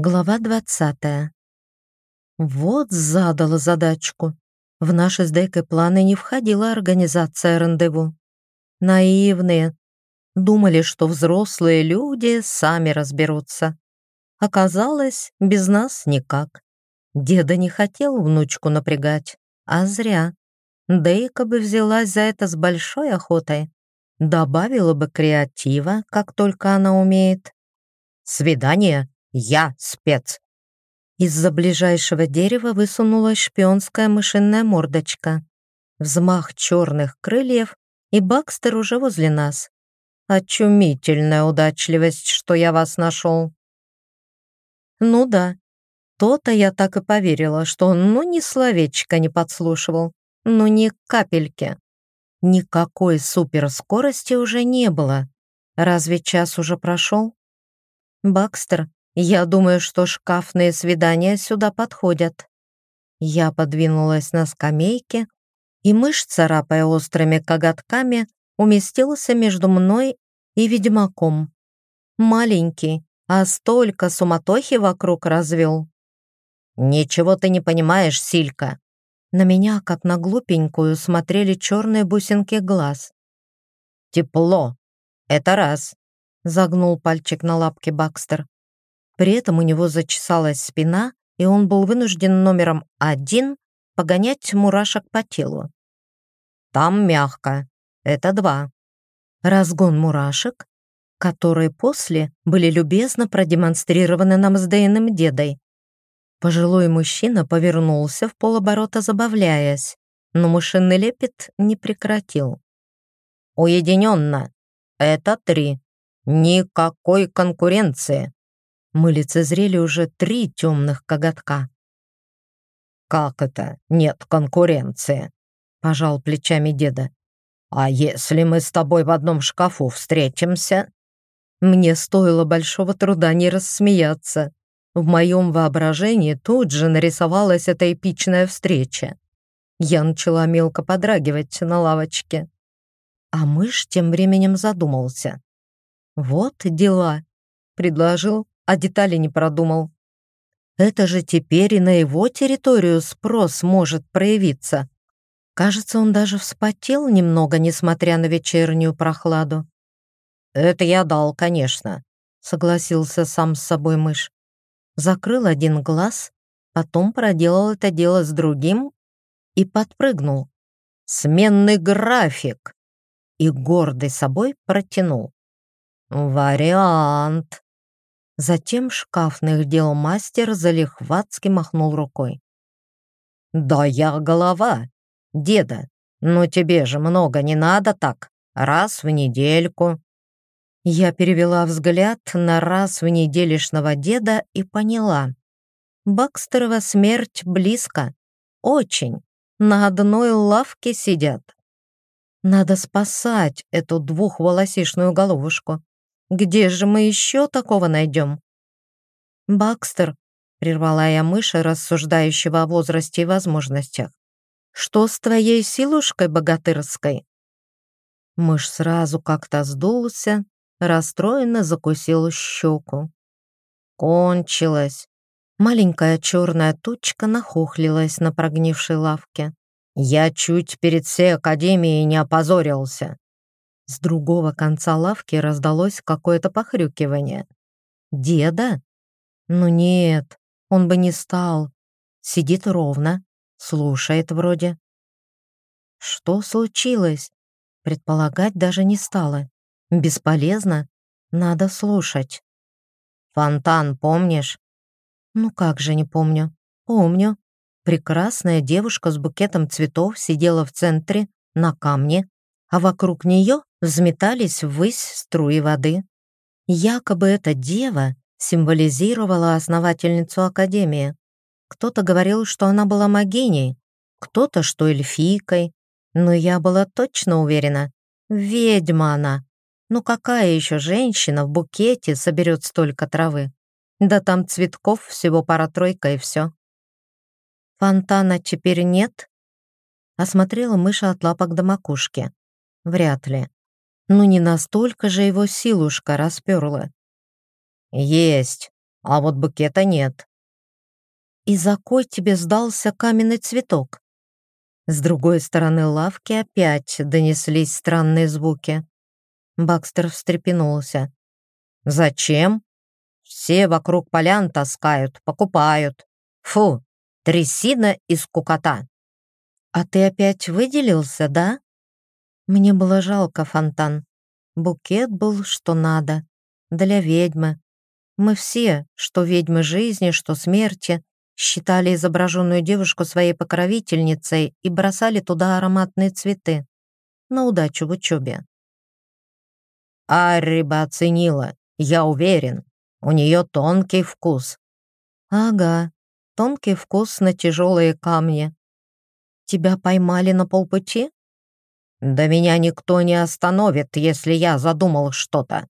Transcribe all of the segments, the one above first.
Глава двадцатая. Вот задала задачку. В наши с Дейкой планы не входила организация рандеву. Наивные. Думали, что взрослые люди сами разберутся. Оказалось, без нас никак. Деда не хотел внучку напрягать, а зря. Дейка бы взялась за это с большой охотой. Добавила бы креатива, как только она умеет. «Свидание? Я спец!» Из-за ближайшего дерева высунулась шпионская мышиная мордочка. Взмах черных крыльев, и Бакстер уже возле нас. Очумительная удачливость, что я вас нашел. Ну да, то-то я так и поверила, что он ну ни словечко не подслушивал, ну ни капельки. Никакой суперскорости уже не было. Разве час уже прошел? Бакстер, я думаю, что шкафные свидания сюда подходят. Я подвинулась на скамейке, и мышь, царапая острыми коготками, уместился между мной и ведьмаком. Маленький, а столько суматохи вокруг развел. «Ничего ты не понимаешь, Силька!» На меня, как на глупенькую, смотрели черные бусинки глаз. «Тепло! Это раз!» Загнул пальчик на лапке Бакстер. При этом у него зачесалась спина, и он был вынужден номером один погонять мурашек по телу. Там мягко. Это два. Разгон мурашек, которые после были любезно продемонстрированы нам с Дэйном дедой. Пожилой мужчина повернулся в полоборота, забавляясь, но мышиный лепет не прекратил. «Уединенно. Это три. Никакой конкуренции мы лицезрели уже три темных коготка. «Как это? Нет конкуренции?» — пожал плечами деда. «А если мы с тобой в одном шкафу встретимся?» Мне стоило большого труда не рассмеяться. В моем воображении тут же нарисовалась эта эпичная встреча. Я начала мелко подрагивать на лавочке. А мышь тем временем задумался. «Вот дела», — предложил а детали не продумал. Это же теперь и на его территорию спрос может проявиться. Кажется, он даже вспотел немного, несмотря на вечернюю прохладу. «Это я дал, конечно», — согласился сам с собой мышь. Закрыл один глаз, потом проделал это дело с другим и подпрыгнул. «Сменный график!» И гордый собой протянул. «Вариант!» Затем шкафных дел мастер залихватски махнул рукой. «Да я голова, деда, но тебе же много не надо так, раз в недельку». Я перевела взгляд на раз в неделишного деда и поняла. Бакстерова смерть близко. Очень. На одной лавке сидят. Надо спасать эту двухволосишную головушку. Где же мы еще такого найдем? Бакстер, прервала я мыши, рассуждающего о возрасте и возможностях. Что с твоей силушкой богатырской? Мышь сразу как-то сдулся, расстроенно закусил щеку. Кончилось. Маленькая черная тучка нахохлилась на прогнившей лавке. Я чуть перед всей академией не опозорился. С другого конца лавки раздалось какое-то похрюкивание. «Деда? Ну нет, он бы не стал. Сидит ровно, слушает вроде». «Что случилось?» Предполагать даже не стало. Бесполезно. Надо слушать. «Фонтан помнишь?» «Ну как же не помню. Помню. Прекрасная девушка с букетом цветов сидела в центре, на камне, а вокруг нее взметались ввысь струи воды. Якобы эта дева символизировала основательницу Академии. Кто-то говорил, что она была могиней, кто-то, что эльфийкой, но я была точно уверена, ведьма она. Ну какая еще женщина в букете соберет столько травы? Да там цветков всего пара-тройка и все. Фонтана теперь нет? Осмотрела мыша от лапок до макушки. Вряд ли. Ну не настолько же его силушка расперла. «Есть. а вот букета нет. И за кой тебе сдался каменный цветок? С другой стороны лавки опять донеслись странные звуки. Бакстер встрепенулся. «Зачем? Все вокруг полян таскают, покупают. Фу, трясина и скукота!» «А ты опять выделился, да?» Мне было жалко фонтан. Букет был что надо. Для ведьмы. Мы все, что ведьмы жизни, что смерти, считали изображенную девушку своей покровительницей и бросали туда ароматные цветы. На удачу в учебе. Арри оценила, я уверен. У нее тонкий вкус. Ага, тонкий вкус на тяжелые камни. Тебя поймали на полпути? Да меня никто не остановит, если я задумал что-то.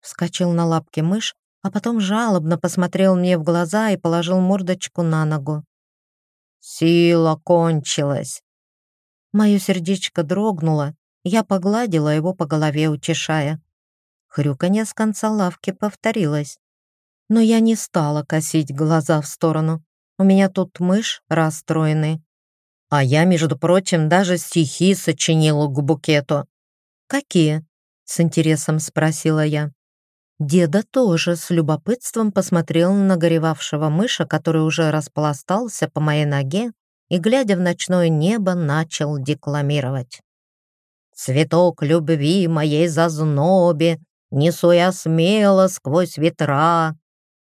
Вскочил на лапки мышь, а потом жалобно посмотрел мне в глаза и положил мордочку на ногу. «Сила кончилась!» Мое сердечко дрогнуло, я погладила его по голове, утешая. Хрюканье с конца лавки повторилось. Но я не стала косить глаза в сторону. У меня тут мышь расстроенный. А я, между прочим, даже стихи сочинила к букету. «Какие?» — с интересом спросила я. Деда тоже с любопытством посмотрел на горевавшего мыша, который уже распластался по моей ноге и, глядя в ночное небо, начал декламировать. «Цветок любви моей зазнобе несу я смело сквозь ветра,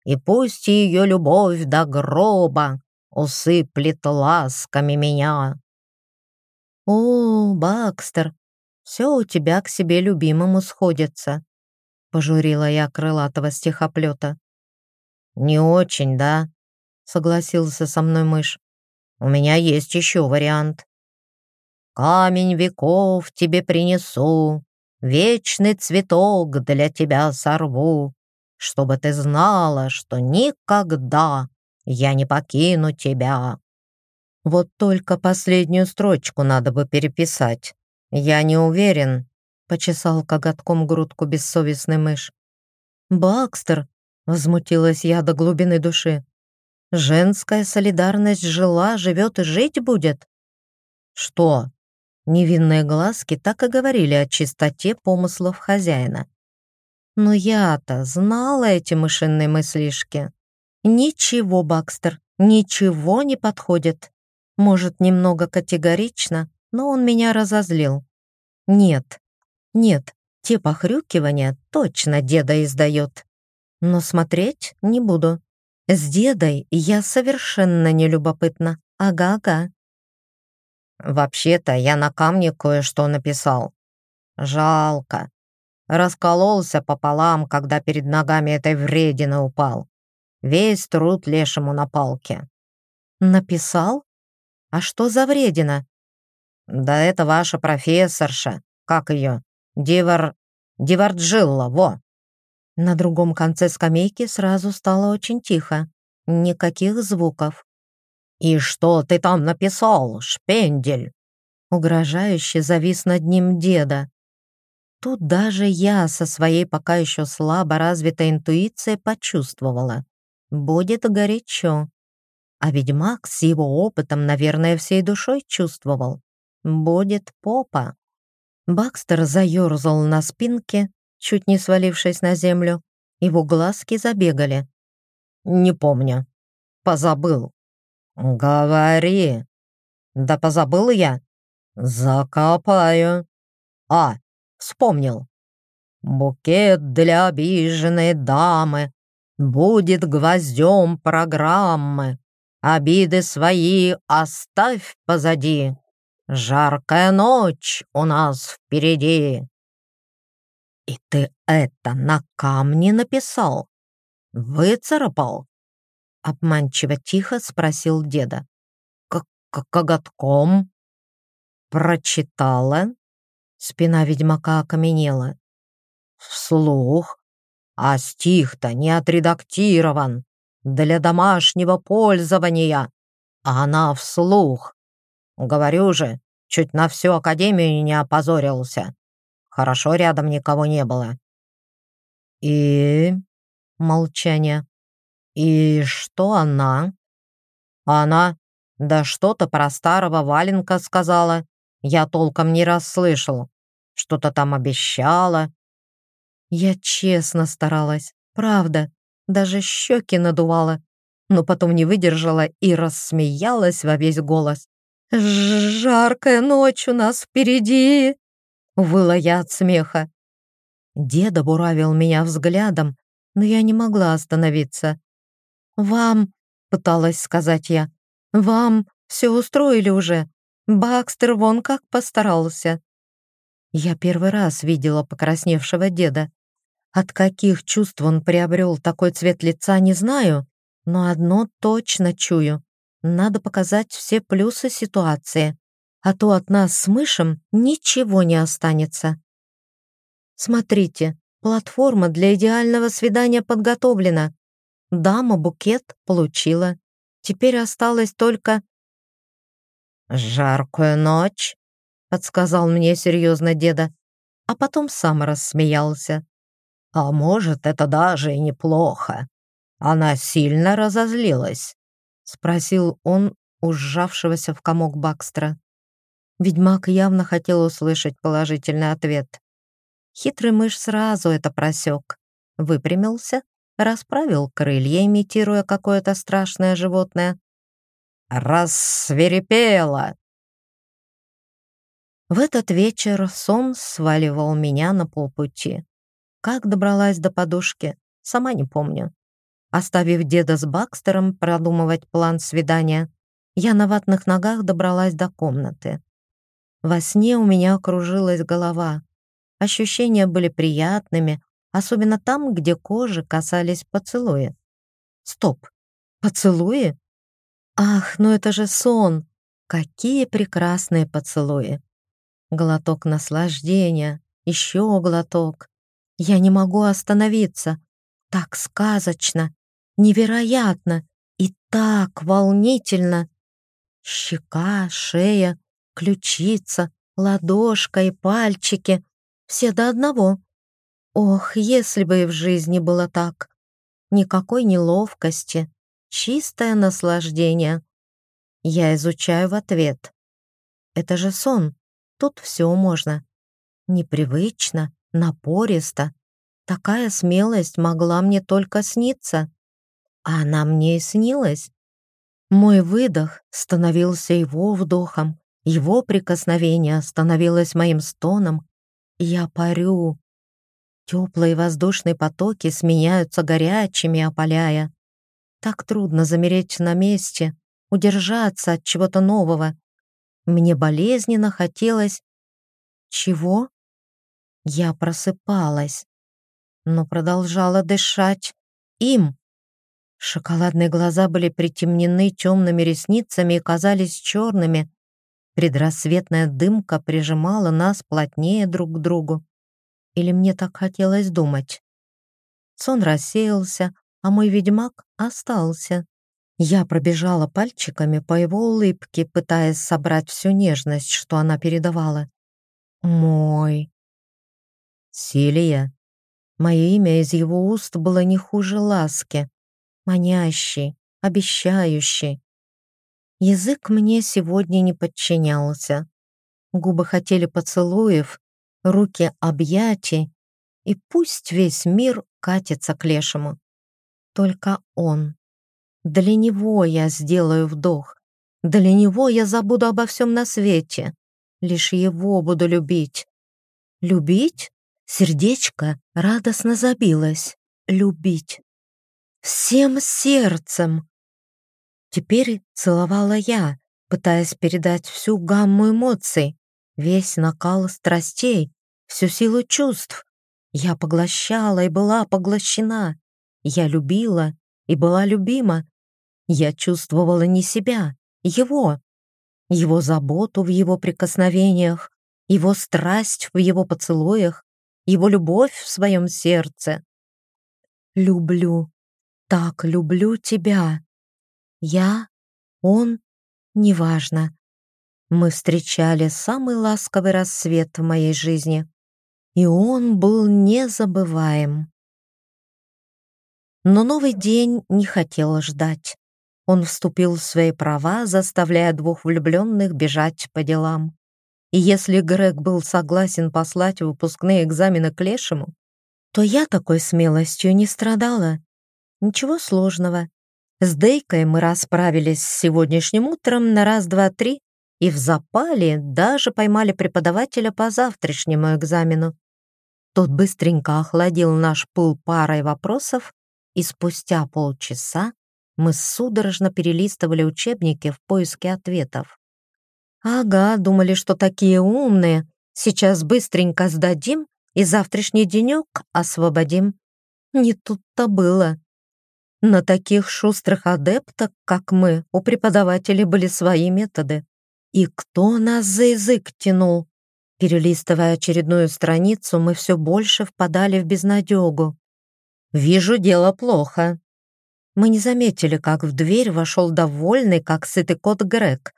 и пусть ее любовь до гроба усыплет ласками меня». «О, Бакстер, все у тебя к себе любимому сходится», Пожурила я крылатого стихоплета. «Не очень, да?» Согласился со мной мышь. «У меня есть еще вариант. Камень веков тебе принесу, Вечный цветок для тебя сорву, Чтобы ты знала, что никогда Я не покину тебя». Вот только последнюю строчку надо бы переписать. Я не уверен, почесал коготком грудку бессовестный мышь. «Бакстер!» — возмутилась я до глубины души. «Женская солидарность жила, живет и жить будет?» «Что?» Невинные глазки так и говорили о чистоте помыслов хозяина. Но я-то знала эти мышиные мыслишки. Ничего, Бакстер, ничего не подходит. Может, немного категорично, но он меня разозлил. Нет, нет, те похрюкивания точно деда издает. Но смотреть не буду. С дедой я совершенно не любопытна. Ага-ага. Вообще-то я на камне кое-что написал. Жалко. Раскололся пополам, когда перед ногами этой вредины упал. Весь труд лешему на палке. Написал? А что за вредина? Да это ваша профессорша. Как ее? Дивар... Диварджилла, во!» На другом конце скамейки сразу стало очень тихо. Никаких звуков. «И что ты там написал, шпендель?» Угрожающе завис над ним деда. Тут даже я со своей пока еще слабо развитой интуицией почувствовала. Будет горячо. А ведьмак с его опытом, наверное, всей душой чувствовал. Будет попа. Бакстер заерзал на спинке, чуть не свалившись на землю. Его глазки забегали. «Не помню. Позабыл». «Говори». «Да позабыл я». «Закопаю». «А, вспомнил. Букет для обиженной дамы будет гвоздем программы. Обиды свои оставь позади. Жаркая ночь у нас впереди. И ты это на камне написал? Выцарапал? Обманчиво тихо спросил деда. Как коготком? Прочитала? Спина ведьмака окаменела. Вслух? А стих-то не отредактирован. Для домашнего пользования. А она вслух. Говорю же, чуть на всю академию не опозорился. Хорошо рядом никого не было. И... Молчание. «И что она?» «Она? Да что-то про старого валенка сказала. Я толком не расслышал. Что-то там обещала». Я честно старалась, правда, даже щеки надувала, но потом не выдержала и рассмеялась во весь голос. «Жаркая ночь у нас впереди!» Выла я от смеха. Деда буравил меня взглядом, но я не могла остановиться. «Вам», — пыталась сказать я, — «вам все устроили уже. Бакстер вон как постарался». Я первый раз видела покрасневшего деда. От каких чувств он приобрел такой цвет лица, не знаю, но одно точно чую. Надо показать все плюсы ситуации, а то от нас с мышем ничего не останется. Смотрите, платформа для идеального свидания подготовлена. Дама букет получила. Теперь осталось только... «Жаркую ночь», — подсказал мне серьезно деда, а потом сам рассмеялся. «А может, это даже и неплохо. Она сильно разозлилась», — спросил он у сжавшегося в комок Бакстера. Ведьмак явно хотел услышать положительный ответ. Хитрый мышь сразу это просек, выпрямился, расправил крылья, имитируя какое-то страшное животное. «Рассверепела!» В этот вечер сон сваливал меня на полпути. Как добралась до подушки, сама не помню. Оставив деда с Бакстером продумывать план свидания, я на ватных ногах добралась до комнаты. Во сне у меня кружилась голова. Ощущения были приятными, особенно там, где кожи касались поцелуя. Стоп, поцелуи? Ах, ну это же сон! Какие прекрасные поцелуи! Глоток наслаждения, еще глоток. Я не могу остановиться. Так сказочно, невероятно и так волнительно. Щека, шея, ключица, ладошка и пальчики — все до одного. Ох, если бы и в жизни было так. Никакой неловкости, чистое наслаждение. Я изучаю в ответ. Это же сон, тут все можно. Непривычно, напористо. Такая смелость могла мне только сниться. А она мне и снилась. Мой выдох становился его вдохом, его прикосновение становилось моим стоном. Я парю. Теплые воздушные потоки сменяются горячими, опаляя. Так трудно замереть на месте, удержаться от чего-то нового. Мне болезненно хотелось... Чего? Я просыпалась, но продолжала дышать им. Шоколадные глаза были притемнены темными ресницами и казались черными. Предрассветная дымка прижимала нас плотнее друг к другу. Или мне так хотелось думать? Сон рассеялся, а мой ведьмак остался. Я пробежала пальчиками по его улыбке, пытаясь собрать всю нежность, что она передавала. Мой. Силия. Мое имя из его уст было не хуже ласки манящий, обещающий. Язык мне сегодня не подчинялся. Губы хотели поцелуев, руки объятий, и пусть весь мир катится к лешему. Только он. Для него я сделаю вдох. Для него я забуду обо всем на свете. Лишь его буду любить. Любить? Сердечко радостно забилось. Любить всем сердцем. Теперь целовала я, пытаясь передать всю гамму эмоций, весь накал страстей, всю силу чувств. Я поглощала и была поглощена. Я любила и была любима. Я чувствовала не себя, его. Его заботу в его прикосновениях, его страсть в его поцелуях, его любовь в своем сердце. Люблю, так люблю тебя. Я, он, неважно. Мы встречали самый ласковый рассвет в моей жизни, и он был незабываем. Но новый день не хотел ждать. Он вступил в свои права, заставляя двух влюбленных бежать по делам. И если Грег был согласен послать выпускные экзамены к Лешему, то я такой смелостью не страдала. Ничего сложного. С Дейкой мы расправились с сегодняшним утром на раз-два-три и в запале даже поймали преподавателя по завтрашнему экзамену. Тот быстренько охладил наш пыл парой вопросов, и спустя полчаса мы судорожно перелистывали учебники в поиске ответов. Ага, думали, что такие умные. Сейчас быстренько сдадим и завтрашний денек освободим. Не тут-то было. На таких шустрых адепток, как мы, у преподавателей были свои методы. И кто нас за язык тянул? Перелистывая очередную страницу, мы все больше впадали в безнадегу. «Вижу, дело плохо». Мы не заметили, как в дверь вошел довольный, как сытый кот Грег.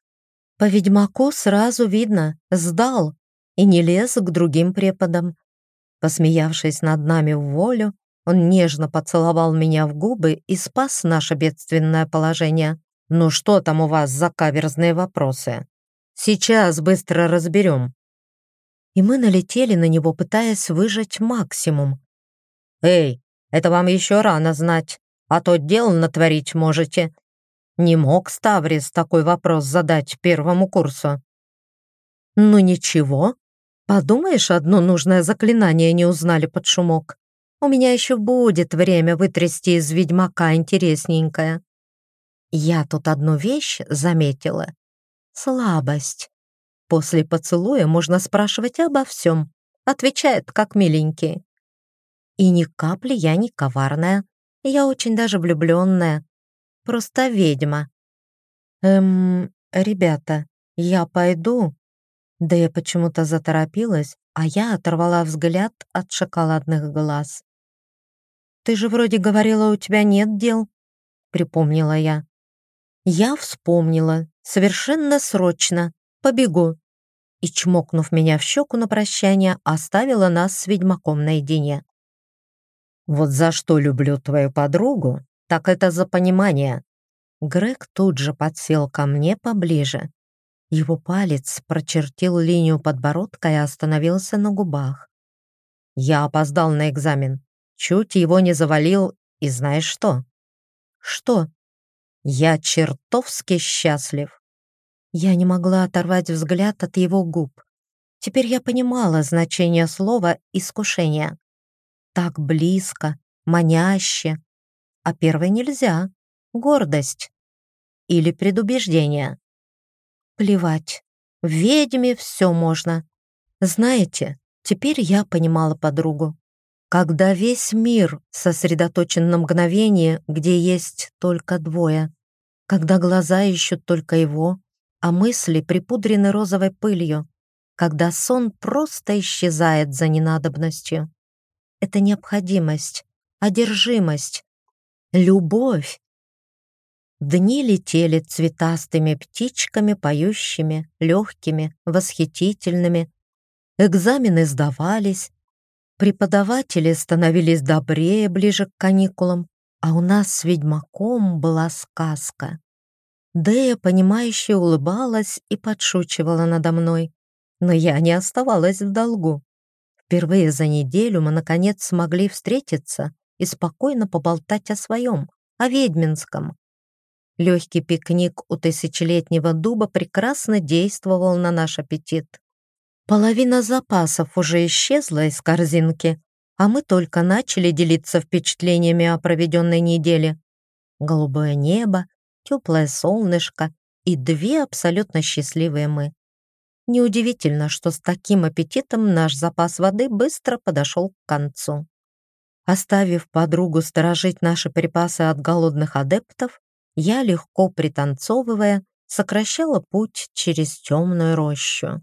По ведьмаку сразу видно, сдал и не лез к другим преподам. Посмеявшись над нами в волю, он нежно поцеловал меня в губы и спас наше бедственное положение. «Ну что там у вас за каверзные вопросы?» Сейчас быстро разберем». И мы налетели на него, пытаясь выжать максимум. «Эй, это вам еще рано знать, а то дел натворить можете». Не мог Ставрис такой вопрос задать первому курсу. «Ну ничего, подумаешь, одно нужное заклинание не узнали под шумок. У меня еще будет время вытрясти из ведьмака интересненькое». Я тут одну вещь заметила слабость. После поцелуя можно спрашивать обо всем. Отвечает, как миленький. И ни капли я не коварная. Я очень даже влюбленная. Просто ведьма. Эм, ребята, я пойду. Да я почему-то заторопилась, а я оторвала взгляд от шоколадных глаз. «Ты же вроде говорила, у тебя нет дел», — припомнила я. Я вспомнила, совершенно срочно, побегу. И, чмокнув меня в щеку на прощание, оставила нас с ведьмаком наедине. «Вот за что люблю твою подругу, так это за понимание». Грег тут же подсел ко мне поближе. Его палец прочертил линию подбородка и остановился на губах. Я опоздал на экзамен, чуть его не завалил, и знаешь что? Что? Я чертовски счастлив. Я не могла оторвать взгляд от его губ. Теперь я понимала значение слова «искушение». Так близко, маняще. А первое нельзя. Гордость. Или предубеждение. Плевать. В ведьме все можно. Знаете, теперь я понимала подругу. Когда весь мир сосредоточен на мгновении, где есть только двое. Когда глаза ищут только его, а мысли припудрены розовой пылью. Когда сон просто исчезает за ненадобностью. Это необходимость, одержимость, любовь. Дни летели цветастыми птичками, поющими, легкими, восхитительными. Экзамены сдавались, Преподаватели становились добрее ближе к каникулам, а у нас с ведьмаком была сказка. Дэя, понимающе улыбалась и подшучивала надо мной, но я не оставалась в долгу. Впервые за неделю мы, наконец, смогли встретиться и спокойно поболтать о своем, о ведьминском. Легкий пикник у тысячелетнего дуба прекрасно действовал на наш аппетит. Половина запасов уже исчезла из корзинки, а мы только начали делиться впечатлениями о проведенной неделе. Голубое небо, теплое солнышко и две абсолютно счастливые мы. Неудивительно, что с таким аппетитом наш запас воды быстро подошел к концу. Оставив подругу сторожить наши припасы от голодных адептов, я, легко пританцовывая, сокращала путь через темную рощу.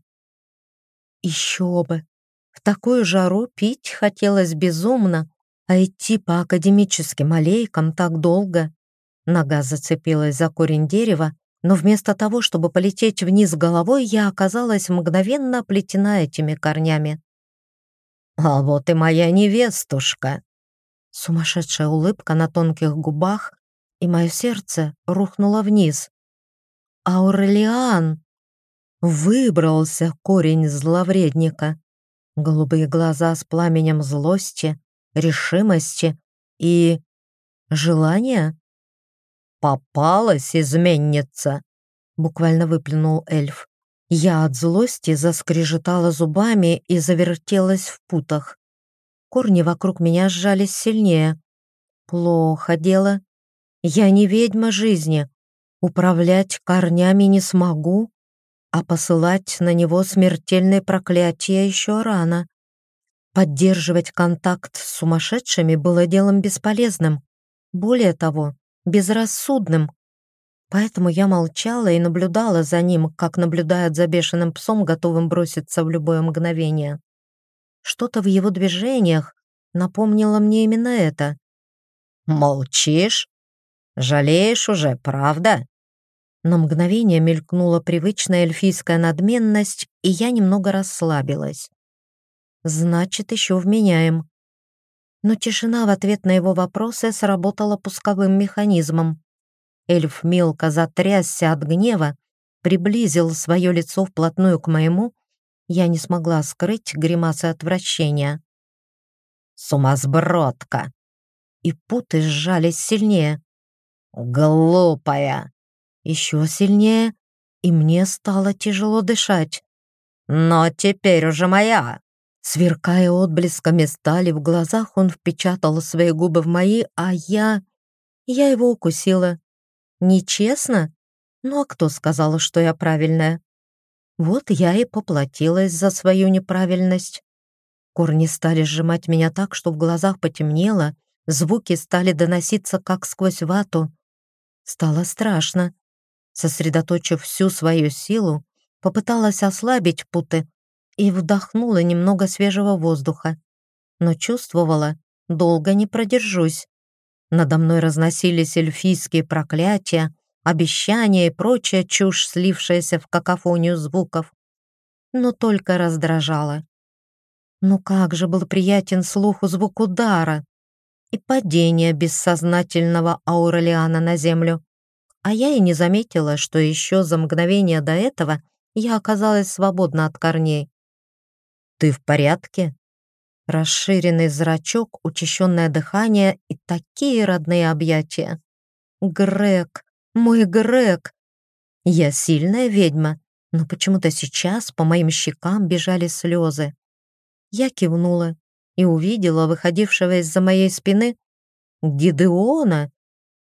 Еще бы! В такую жару пить хотелось безумно, а идти по академическим аллейкам так долго. Нога зацепилась за корень дерева, но вместо того, чтобы полететь вниз головой, я оказалась мгновенно оплетена этими корнями. «А вот и моя невестушка!» Сумасшедшая улыбка на тонких губах, и мое сердце рухнуло вниз. Аурелиан! Выбрался корень зловредника. Голубые глаза с пламенем злости, решимости и... желания? «Попалась изменница!» — буквально выплюнул эльф. Я от злости заскрежетала зубами и завертелась в путах. Корни вокруг меня сжались сильнее. Плохо дело. Я не ведьма жизни. Управлять корнями не смогу, а посылать на него смертельные проклятия еще рано. Поддерживать контакт с сумасшедшими было делом бесполезным. Более того, безрассудным. Поэтому я молчала и наблюдала за ним, как наблюдают за бешеным псом, готовым броситься в любое мгновение. Что-то в его движениях напомнило мне именно это. «Молчишь? Жалеешь уже, правда?» На мгновение мелькнула привычная эльфийская надменность, и я немного расслабилась. «Значит, еще вменяем». Но тишина в ответ на его вопросы сработала пусковым механизмом. Эльф мелко затрясся от гнева, приблизил свое лицо вплотную к моему, я не смогла скрыть гримасы отвращения. «Сумасбродка!» И путы сжались сильнее. «Глупая!» Еще сильнее, и мне стало тяжело дышать. «Но теперь уже моя!» Сверкая отблесками стали в глазах, он впечатал свои губы в мои, а я... Я его укусила. Нечестно? Ну а кто сказал, что я правильная? Вот я и поплатилась за свою неправильность. Корни стали сжимать меня так, что в глазах потемнело, звуки стали доноситься как сквозь вату. Стало страшно. Сосредоточив всю свою силу, попыталась ослабить путы и вдохнула немного свежего воздуха. Но чувствовала, долго не продержусь. Надо мной разносились эльфийские проклятия, обещания и прочая чушь, слившаяся в какофонию звуков. Но только раздражала. Ну как же был приятен слуху звук удара и падение бессознательного Аурелиана на землю. А я и не заметила, что еще за мгновение до этого я оказалась свободна от корней. «Ты в порядке?» Расширенный зрачок, учащенное дыхание и такие родные объятия. Грег, мой Грег. Я сильная ведьма, но почему-то сейчас по моим щекам бежали слезы. Я кивнула и увидела выходившего из-за моей спины Гидеона.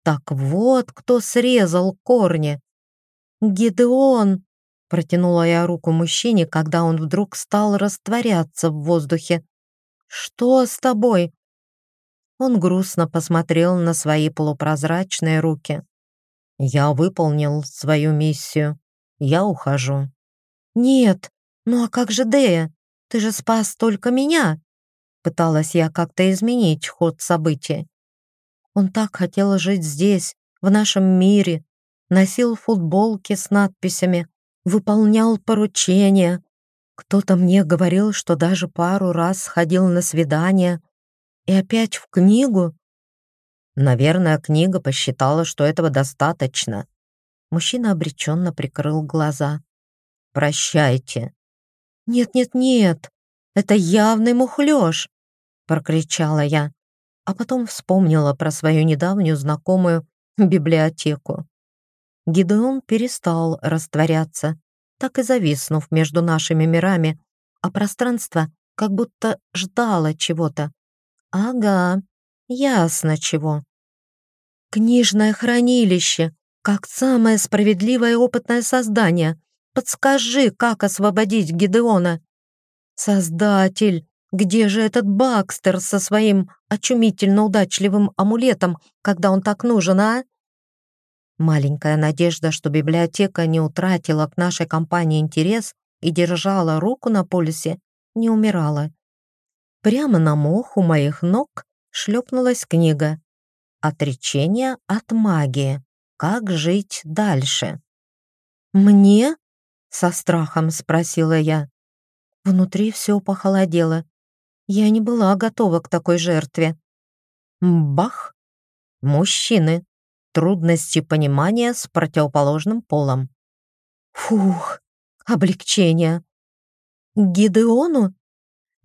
Так вот, кто срезал корни. Гидеон! Протянула я руку мужчине, когда он вдруг стал растворяться в воздухе. «Что с тобой?» Он грустно посмотрел на свои полупрозрачные руки. «Я выполнил свою миссию. Я ухожу». «Нет, ну а как же Дея? Ты же спас только меня!» Пыталась я как-то изменить ход событий. Он так хотел жить здесь, в нашем мире, носил футболки с надписями, выполнял поручения, кто-то мне говорил, что даже пару раз ходил на свидание. И опять в книгу. Наверное, книга посчитала, что этого достаточно. Мужчина обреченно прикрыл глаза. «Прощайте». «Нет-нет-нет, это явный мухлёж!» прокричала я, а потом вспомнила про свою недавнюю знакомую библиотеку. Гидеон перестал растворяться, так и зависнув между нашими мирами, а пространство как будто ждало чего-то. Ага, ясно чего. Книжное хранилище, как самое справедливое опытное создание. Подскажи, как освободить Гидеона. Создатель, где же этот Бакстер со своим очумительно удачливым амулетом, когда он так нужен, а? Маленькая надежда, что библиотека не утратила к нашей компании интерес и держала руку на полюсе, не умирала. Прямо на мох у моих ног шлепнулась книга «Отречение от магии. Как жить дальше?» «Мне?» — со страхом спросила я. Внутри все похолодело. Я не была готова к такой жертве. Бах! Мужчины. Трудности понимания с противоположным полом. Фух, облегчение. Гидеону?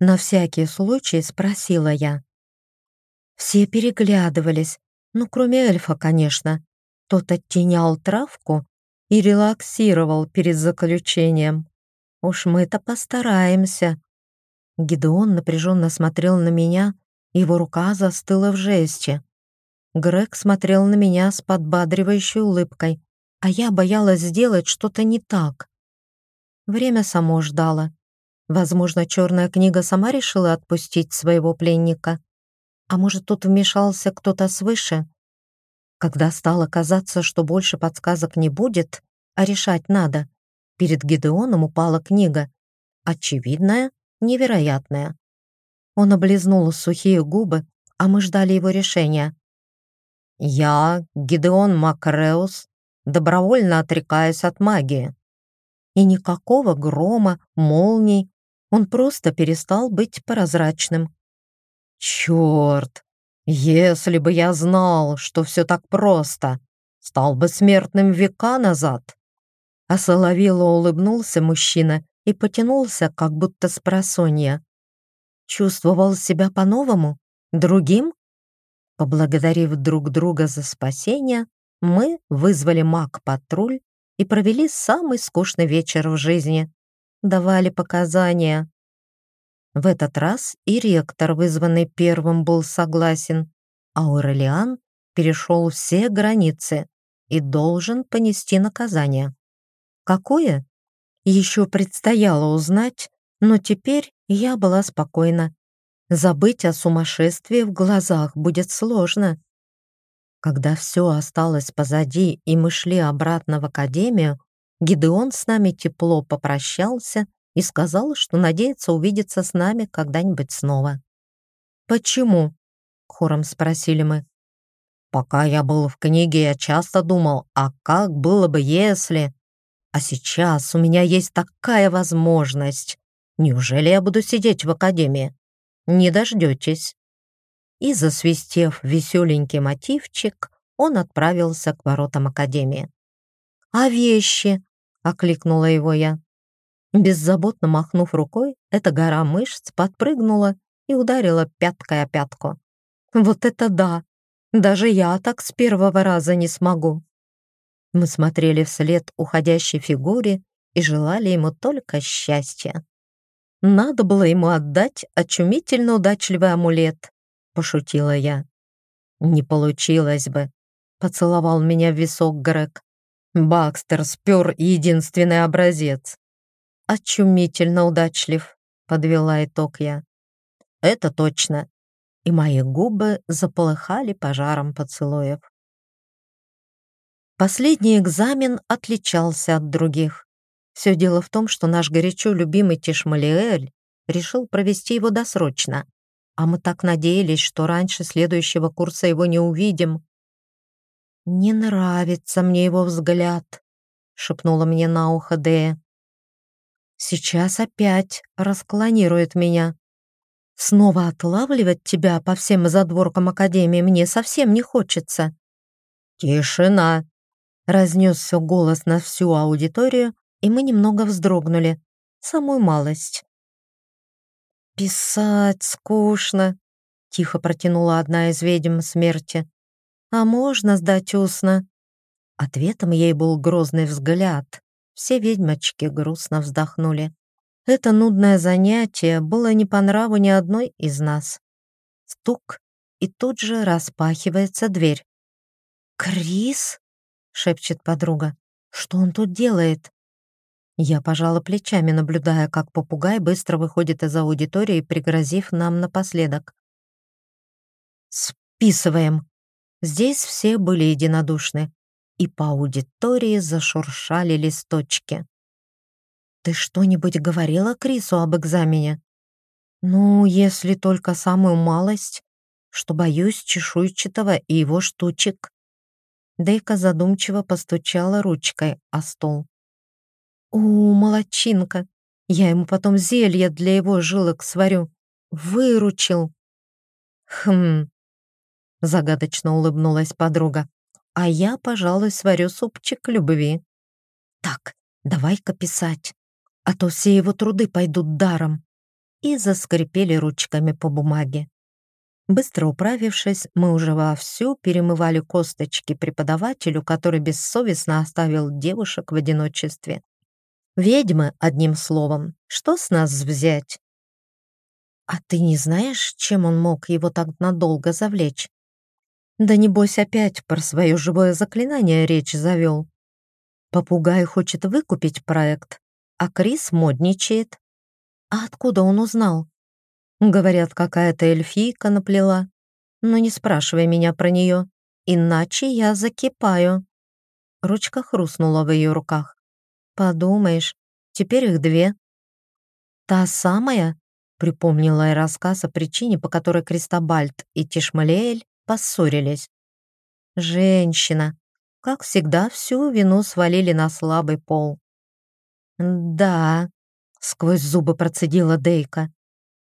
На всякий случай спросила я. Все переглядывались, ну, кроме эльфа, конечно. Тот оттенял травку и релаксировал перед заключением. Уж мы-то постараемся. Гидеон напряженно смотрел на меня, его рука застыла в жесте. Грег смотрел на меня с подбадривающей улыбкой, а я боялась сделать что-то не так. Время само ждало. Возможно, черная книга сама решила отпустить своего пленника. А может, тут вмешался кто-то свыше? Когда стало казаться, что больше подсказок не будет, а решать надо, перед Гидеоном упала книга. Очевидная, невероятная. Он облизнул сухие губы, а мы ждали его решения. «Я, Гидеон Макреус, добровольно отрекаюсь от магии». И никакого грома, молний, он просто перестал быть прозрачным. «Черт! Если бы я знал, что все так просто, стал бы смертным века назад!» А Соловило улыбнулся мужчина и потянулся, как будто с просонья. Чувствовал себя по-новому, другим? Поблагодарив друг друга за спасение, мы вызвали маг-патруль и провели самый скучный вечер в жизни. Давали показания. В этот раз и ректор, вызванный первым, был согласен, а Аурелиан перешел все границы и должен понести наказание. Какое? Еще предстояло узнать, но теперь я была спокойна. Забыть о сумасшествии в глазах будет сложно. Когда все осталось позади и мы шли обратно в академию, Гидеон с нами тепло попрощался и сказал, что надеется увидеться с нами когда-нибудь снова. «Почему?» — хором спросили мы. «Пока я был в книге, я часто думал, а как было бы, если...» А сейчас у меня есть такая возможность. Неужели я буду сидеть в академии? Не дождетесь. И, засвистев веселенький мотивчик, он отправился к воротам академии. «А вещи?» — окликнула его я. Беззаботно махнув рукой, эта гора мышц подпрыгнула и ударила пяткой о пятку. «Вот это да! Даже я так с первого раза не смогу!» Мы смотрели вслед уходящей фигуре и желали ему только счастья. «Надо было ему отдать очумительно удачливый амулет», — пошутила я. «Не получилось бы», — поцеловал меня в висок Грег. «Бакстер спер единственный образец». «Очумительно удачлив», — подвела итог я. «Это точно». И мои губы заполыхали пожаром поцелуев. Последний экзамен отличался от других. Все дело в том, что наш горячо любимый Тишмалиэль решил провести его досрочно, а мы так надеялись, что раньше следующего курса его не увидим. «Не нравится мне его взгляд», — шепнула мне на ухо Дея. «Сейчас опять расклонирует меня. Снова отлавливать тебя по всем задворкам Академии мне совсем не хочется». «Тишина!» Разнесся голос на всю аудиторию, и мы немного вздрогнули. Самую малость. «Писать скучно», — тихо протянула одна из ведьм смерти. «А можно сдать устно?» Ответом ей был грозный взгляд. Все ведьмочки грустно вздохнули. Это нудное занятие было не по нраву ни одной из нас. Стук, и тут же распахивается дверь. «Крис?» шепчет подруга. «Что он тут делает?» Я пожала плечами, наблюдая, как попугай быстро выходит из аудитории, пригрозив нам напоследок. «Списываем!» Здесь все были единодушны, и по аудитории зашуршали листочки. «Ты что-нибудь говорила Крису об экзамене?» «Ну, если только самую малость, что боюсь чешуйчатого и его штучек». Дейка задумчиво постучала ручкой о стол. «У, молодчинка! Я ему потом зелье для его жилок сварю. Выручил!» «Хм, загадочно улыбнулась подруга. «А я, пожалуй, сварю супчик любви». «Так, давай-ка писать, а то все его труды пойдут даром». И заскрипели ручками по бумаге. Быстро управившись, мы уже вовсю перемывали косточки преподавателю, который бессовестно оставил девушек в одиночестве. Ведьмы, одним словом, что с нас взять? А ты не знаешь, чем он мог его так надолго завлечь? Да небось опять про свое живое заклинание речь завел. Попугай хочет выкупить проект, а Крис модничает. А откуда он узнал? Говорят, какая-то эльфийка наплела. Но не спрашивай меня про нее, иначе я закипаю. Ручка хрустнула в ее руках. Подумаешь, теперь их две. Та самая, припомнила я рассказ о причине, по которой Кристобальд и Тишмалеэль поссорились. Женщина. Как всегда, всю вину свалили на слабый пол. «Да», — сквозь зубы процедила Дейка.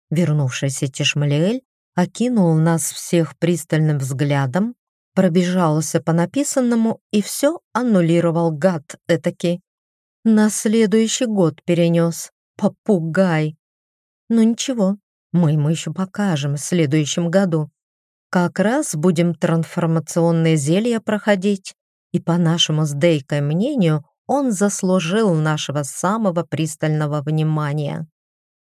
Вернувшийся Тишмалиэль окинул нас всех пристальным взглядом, пробежался по написанному и все аннулировал гад этакий. На следующий год перенес. Попугай. Ну ничего, мы ему еще покажем в следующем году. Как раз будем трансформационные зелья проходить, и по нашему с Дейкой мнению, он заслужил нашего самого пристального внимания.